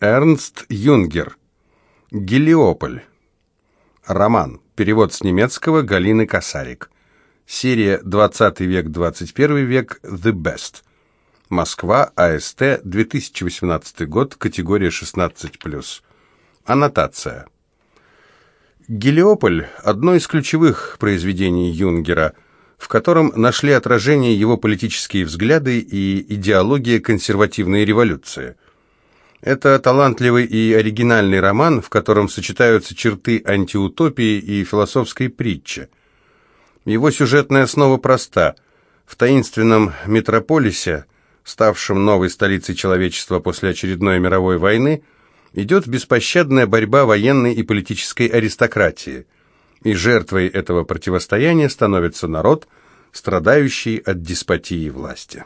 Эрнст Юнгер. Гелиополь. Роман. Перевод с немецкого Галины Косарик. Серия 20 век, 21 век. The Best. Москва, АСТ, 2018 год, категория 16+. Аннотация. Гелиополь – одно из ключевых произведений Юнгера, в котором нашли отражение его политические взгляды и идеология консервативной революции. Это талантливый и оригинальный роман, в котором сочетаются черты антиутопии и философской притчи. Его сюжетная основа проста. В таинственном метрополисе, ставшем новой столицей человечества после очередной мировой войны, идет беспощадная борьба военной и политической аристократии. И жертвой этого противостояния становится народ, страдающий от деспотии власти.